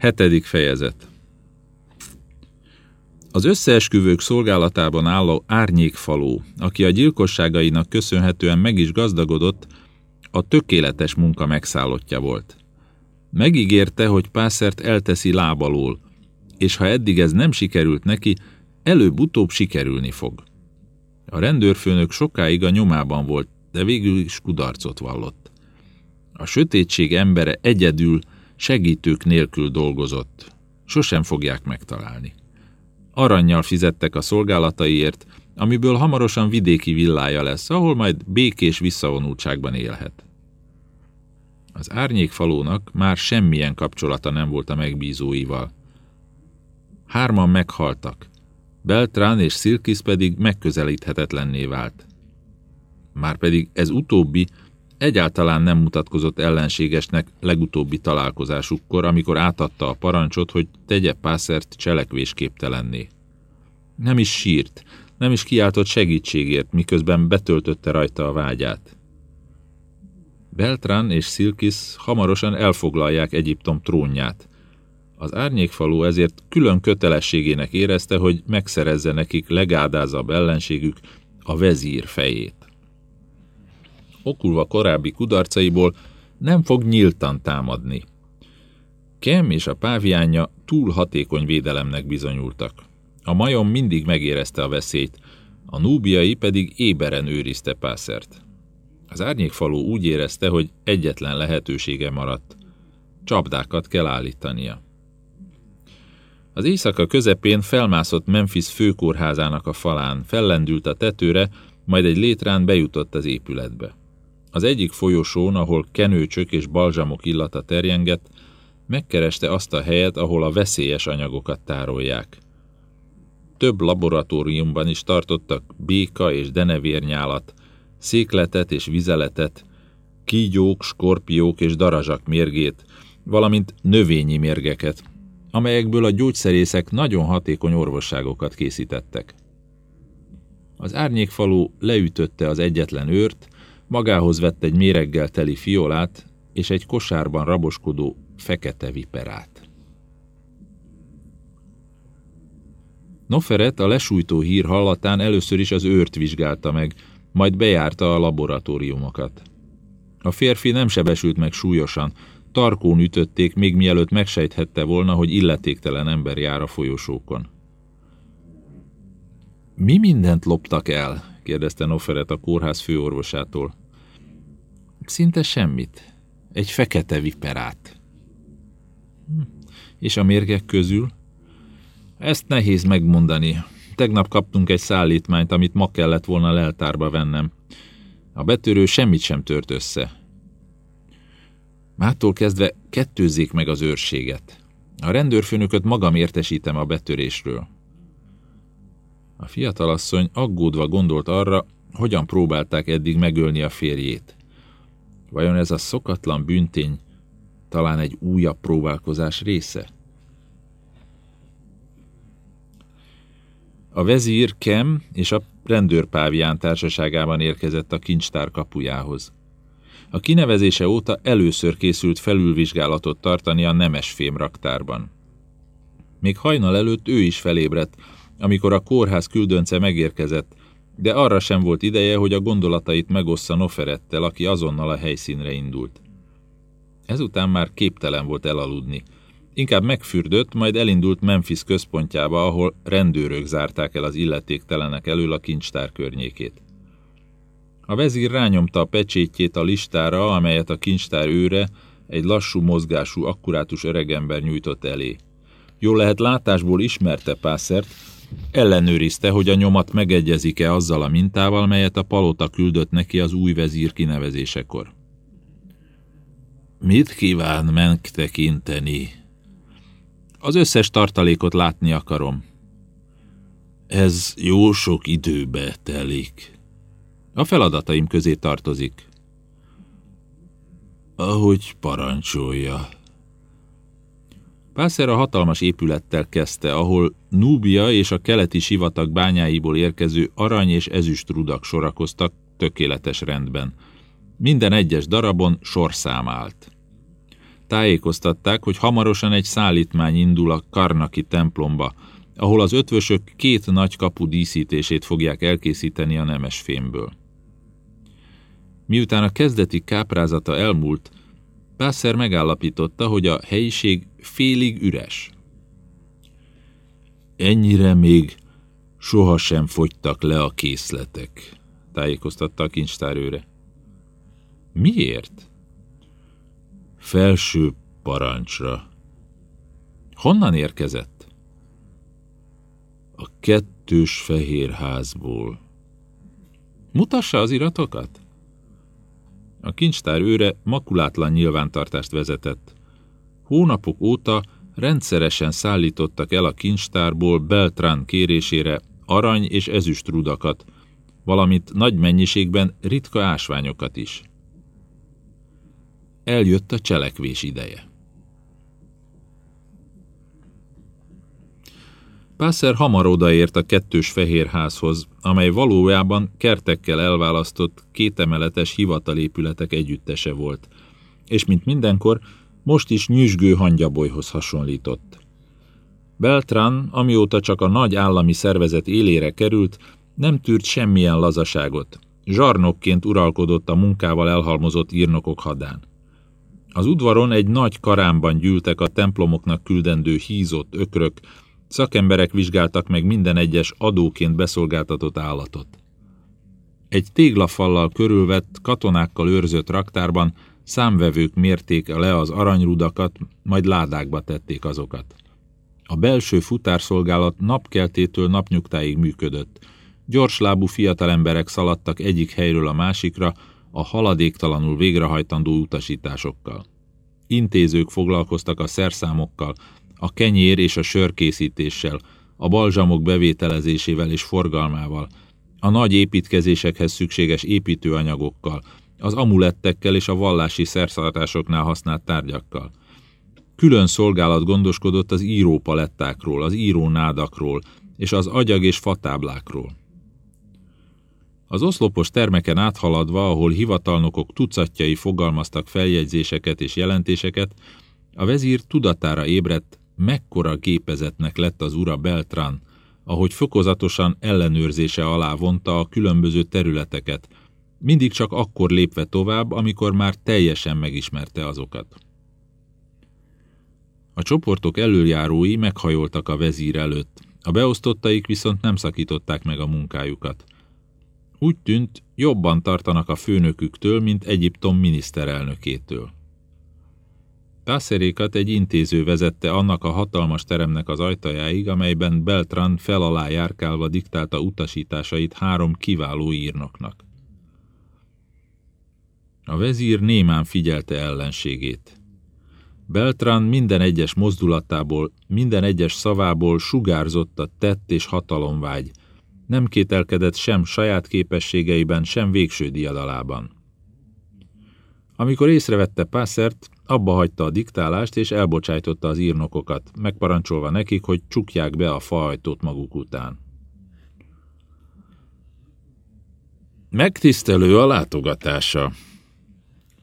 Hetedik fejezet Az összeesküvők szolgálatában álló árnyékfaló, aki a gyilkosságainak köszönhetően meg is gazdagodott, a tökéletes munka megszállottja volt. Megígérte, hogy Pászert elteszi lábalól, és ha eddig ez nem sikerült neki, előbb-utóbb sikerülni fog. A rendőrfőnök sokáig a nyomában volt, de végül is kudarcot vallott. A sötétség embere egyedül, segítők nélkül dolgozott. Sosem fogják megtalálni. Aranyjal fizettek a szolgálataiért, amiből hamarosan vidéki villája lesz, ahol majd békés visszavonultságban élhet. Az árnyékfalónak már semmilyen kapcsolata nem volt a megbízóival. Hárman meghaltak, Beltrán és Szilkisz pedig megközelíthetetlenné vált. Márpedig ez utóbbi egyáltalán nem mutatkozott ellenségesnek legutóbbi találkozásukkor, amikor átadta a parancsot, hogy tegye Pászert cselekvésképtelenné. Nem is sírt, nem is kiáltott segítségért, miközben betöltötte rajta a vágyát. Beltrán és Szilkisz hamarosan elfoglalják Egyiptom trónját. Az árnyékfalú ezért külön kötelességének érezte, hogy megszerezze nekik legádázabb ellenségük, a vezír fejét. Okulva korábbi kudarcaiból nem fog nyíltan támadni. Kem és a páviánja túl hatékony védelemnek bizonyultak. A majom mindig megérezte a veszélyt, a núbiai pedig éberen őrizte Pászert. Az árnyékfalú úgy érezte, hogy egyetlen lehetősége maradt. Csapdákat kell állítania. Az éjszaka közepén felmászott Memphis főkórházának a falán, fellendült a tetőre, majd egy létrán bejutott az épületbe. Az egyik folyosón, ahol kenőcsök és balzsamok illata terjengett, megkereste azt a helyet, ahol a veszélyes anyagokat tárolják. Több laboratóriumban is tartottak béka és denevérnyálat, székletet és vizeletet, kígyók, skorpiók és darazsak mérgét, valamint növényi mérgeket, amelyekből a gyógyszerészek nagyon hatékony orvosságokat készítettek. Az árnyékfalú leütötte az egyetlen őrt, magához vett egy méreggel teli fiolát és egy kosárban raboskodó fekete viperát. Noferet a lesújtó hír hallatán először is az őrt vizsgálta meg, majd bejárta a laboratóriumokat. A férfi nem sebesült meg súlyosan, tarkón ütötték, még mielőtt megsejthette volna, hogy illetéktelen ember jár a folyosókon. Mi mindent loptak el? kérdezte Noferet a kórház főorvosától. Szinte semmit. Egy fekete viperát. Hm. És a mérgek közül? Ezt nehéz megmondani. Tegnap kaptunk egy szállítmányt, amit ma kellett volna leltárba vennem. A betörő semmit sem tört össze. Mától kezdve kettőzzék meg az őrséget. A rendőrfőnököt magam értesítem a betörésről. A fiatalasszony aggódva gondolt arra, hogyan próbálták eddig megölni a férjét. Vajon ez a szokatlan büntény talán egy újabb próbálkozás része? A vezír Kem és a rendőrpávián társaságában érkezett a kincstár kapujához. A kinevezése óta először készült felülvizsgálatot tartani a nemes fémraktárban. Még hajnal előtt ő is felébredt, amikor a kórház küldönce megérkezett, de arra sem volt ideje, hogy a gondolatait megossza Noferettel, aki azonnal a helyszínre indult. Ezután már képtelen volt elaludni. Inkább megfürdött, majd elindult Memphis központjába, ahol rendőrök zárták el az illetéktelenek elől a kincstár környékét. A vezír rányomta a pecsétjét a listára, amelyet a kincstár őre, egy lassú mozgású, akkurátus öregember nyújtott elé. Jól lehet látásból ismerte Pászert, ellenőrizte, hogy a nyomat megegyezik-e azzal a mintával, melyet a palota küldött neki az új vezír kinevezésekor. Mit kíván megtekinteni? Az összes tartalékot látni akarom. Ez jó sok időbe telik. A feladataim közé tartozik. Ahogy parancsolja. Pászer a hatalmas épülettel kezdte, ahol Núbia és a keleti sivatag bányáiból érkező arany és ezüst rudak sorakoztak tökéletes rendben. Minden egyes darabon sorszám állt. Tájékoztatták, hogy hamarosan egy szállítmány indul a Karnaki templomba, ahol az ötvösök két nagy kapu díszítését fogják elkészíteni a nemes fémből. Miután a kezdeti káprázata elmúlt, Pászer megállapította, hogy a helyiség félig üres. Ennyire még sohasem fogytak le a készletek, tájékoztatta a kincstárőre. Miért? Felső parancsra. Honnan érkezett? A kettős fehér házból. Mutassa az iratokat? A kincstár őre makulátlan nyilvántartást vezetett. Hónapok óta rendszeresen szállítottak el a kincstárból Beltrán kérésére arany és ezüst rudakat, valamint nagy mennyiségben ritka ásványokat is. Eljött a cselekvés ideje. Pászer hamar odaért a kettős fehérházhoz, amely valójában kertekkel elválasztott kétemeletes hivatalépületek együttese volt, és mint mindenkor, most is nyüzsgő hangyabolyhoz hasonlított. Beltran, amióta csak a nagy állami szervezet élére került, nem tűrt semmilyen lazaságot. Zsarnokként uralkodott a munkával elhalmozott írnokok hadán. Az udvaron egy nagy karámban gyűltek a templomoknak küldendő hízott ökrök, Szakemberek vizsgáltak meg minden egyes adóként beszolgáltatott állatot. Egy téglafallal körülvett, katonákkal őrzött raktárban számvevők mérték le az aranyrudakat, majd ládákba tették azokat. A belső futárszolgálat napkeltétől napnyugtáig működött. Gyorslábú fiatalemberek szaladtak egyik helyről a másikra, a haladéktalanul végrehajtandó utasításokkal. Intézők foglalkoztak a szerszámokkal, a kenyér és a sörkészítéssel, a balzsamok bevételezésével és forgalmával, a nagy építkezésekhez szükséges építőanyagokkal, az amulettekkel és a vallási szerszartásoknál használt tárgyakkal. Külön szolgálat gondoskodott az írópalettákról, az írónádakról és az agyag és fatáblákról. Az oszlopos termeken áthaladva, ahol hivatalnokok tucatjai fogalmaztak feljegyzéseket és jelentéseket, a vezír tudatára ébredt, mekkora gépezetnek lett az ura Beltran, ahogy fokozatosan ellenőrzése alá vonta a különböző területeket, mindig csak akkor lépve tovább, amikor már teljesen megismerte azokat. A csoportok előjárói meghajoltak a vezír előtt, a beosztottaik viszont nem szakították meg a munkájukat. Úgy tűnt, jobban tartanak a főnöküktől, mint Egyiptom miniszterelnökétől. Tászerékat egy intéző vezette annak a hatalmas teremnek az ajtajáig, amelyben Beltran fel alá járkálva diktálta utasításait három kiváló írnoknak. A vezír némán figyelte ellenségét. Beltran minden egyes mozdulatából, minden egyes szavából sugárzott a tett és hatalomvágy, nem kételkedett sem saját képességeiben, sem végső diadalában. Amikor észrevette Pászert, abba hagyta a diktálást, és elbocsájtotta az írnokokat, megparancsolva nekik, hogy csukják be a faajtót maguk után. Megtisztelő a látogatása.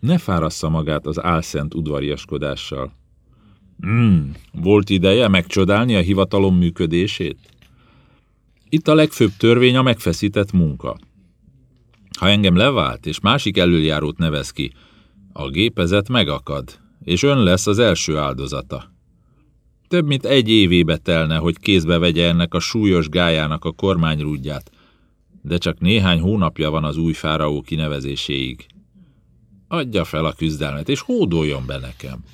Ne fárassza magát az álszent udvariaskodással. Hmm, volt ideje megcsodálni a hivatalom működését? Itt a legfőbb törvény a megfeszített munka. Ha engem levált, és másik előjárót nevez ki, a gépezet megakad, és ön lesz az első áldozata. Több mint egy évébe telne, hogy kézbe vegye ennek a súlyos gájának a kormányrúdját, de csak néhány hónapja van az új fáraó kinevezéséig. Adja fel a küzdelmet, és hódoljon be nekem.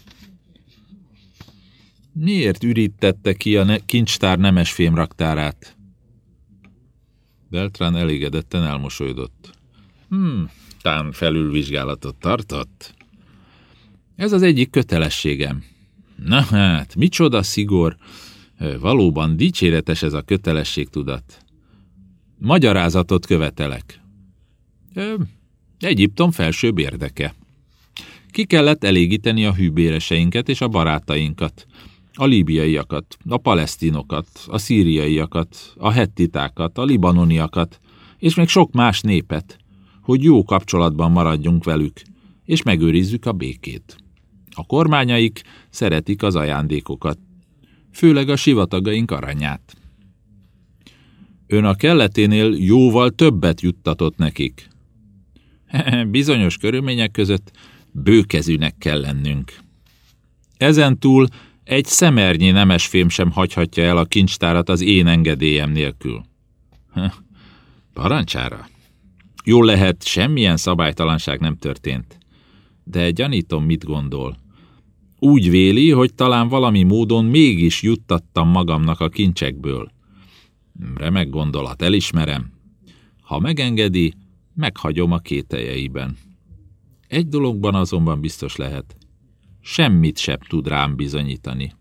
Miért ürítette ki a ne kincstár nemes fémraktárát? Beltrán elégedetten elmosolyodott. Hmm, tán felülvizsgálatot tartott? Ez az egyik kötelességem. Na hát, micsoda szigor! Valóban dicséretes ez a kötelességtudat. Magyarázatot követelek. Egyiptom felsőbb érdeke. Ki kellett elégíteni a hűbéreseinket és a barátainkat, a líbiaiakat, a palesztinokat, a szíriaiakat, a hettitákat, a libanoniakat, és még sok más népet, hogy jó kapcsolatban maradjunk velük, és megőrizzük a békét. A kormányaik szeretik az ajándékokat, főleg a sivatagaink aranyát. Ön a kelleténél jóval többet juttatott nekik. Bizonyos körülmények között bőkezűnek kell lennünk. Ezen túl egy szemernyi nemesfém sem hagyhatja el a kincstárat az én engedélyem nélkül. Parancsára. Jól lehet, semmilyen szabálytalanság nem történt. De gyanítom, mit gondol. Úgy véli, hogy talán valami módon mégis juttattam magamnak a kincsekből. Remek gondolat, elismerem. Ha megengedi, meghagyom a kételjeiben. Egy dologban azonban biztos lehet. Semmit sem tud rám bizonyítani.